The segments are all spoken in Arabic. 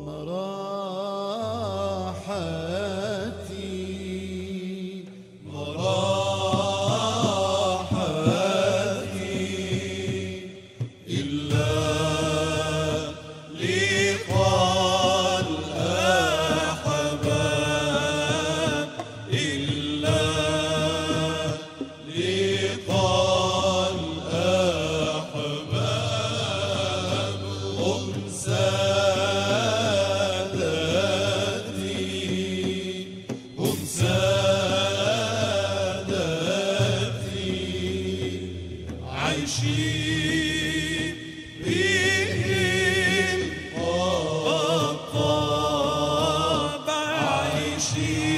Maran. she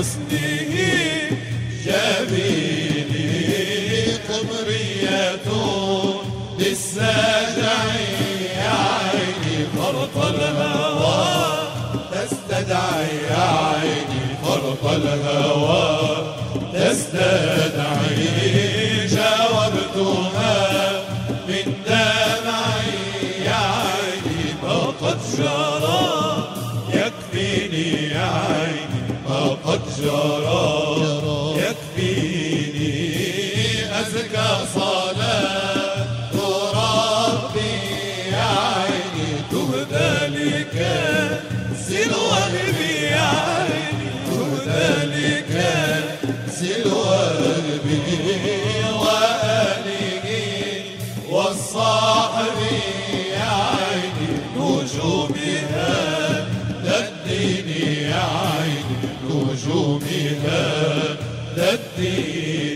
حسنه جبيني قمرية للساجع يا عيني فرط الهوى تستدعي عيني فرط الهوى تستدعي فقد جرى. يكفيني أزكى صلاة. ربي يا عيني تهدى لك. سلوى قلبي يا عيني تهدى لك. سلوى قلبي وآله والصاحب يا عيني نجومها هذا الدين.